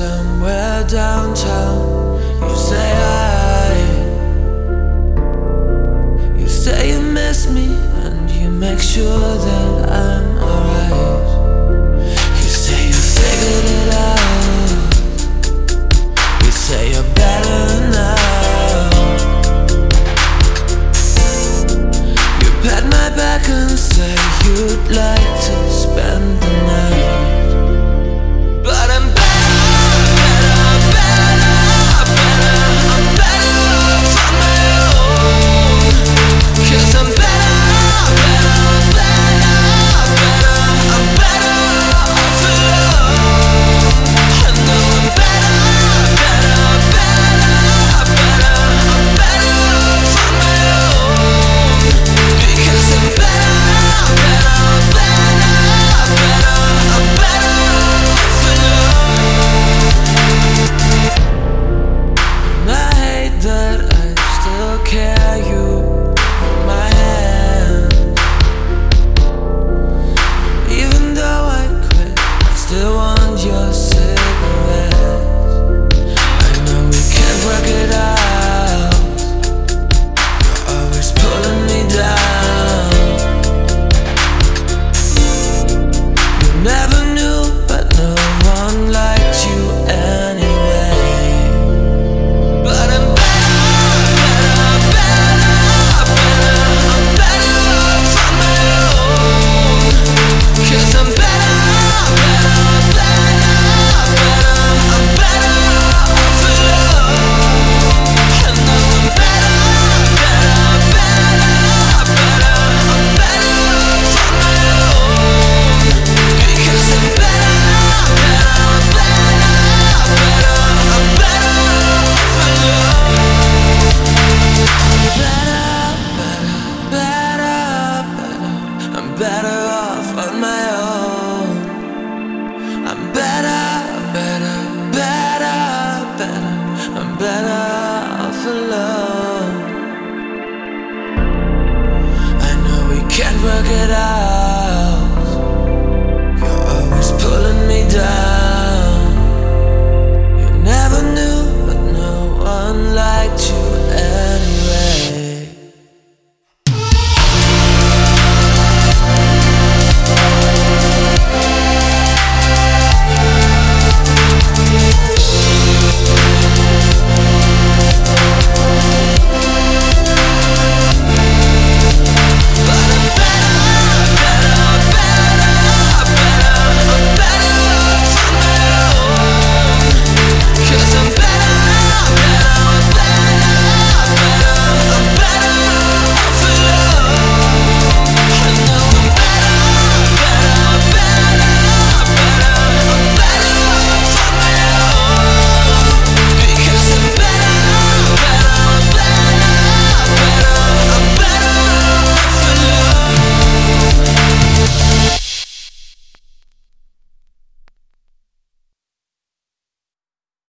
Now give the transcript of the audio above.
somewhere downtown. You say I. You say you miss me, and you make sure that I'm alright. You say you figured it out. You say you're better now. You pat my back and say you'd like to spend the night. better off on my own. I'm better, better, better, better. I'm better off alone. I know we can work it out.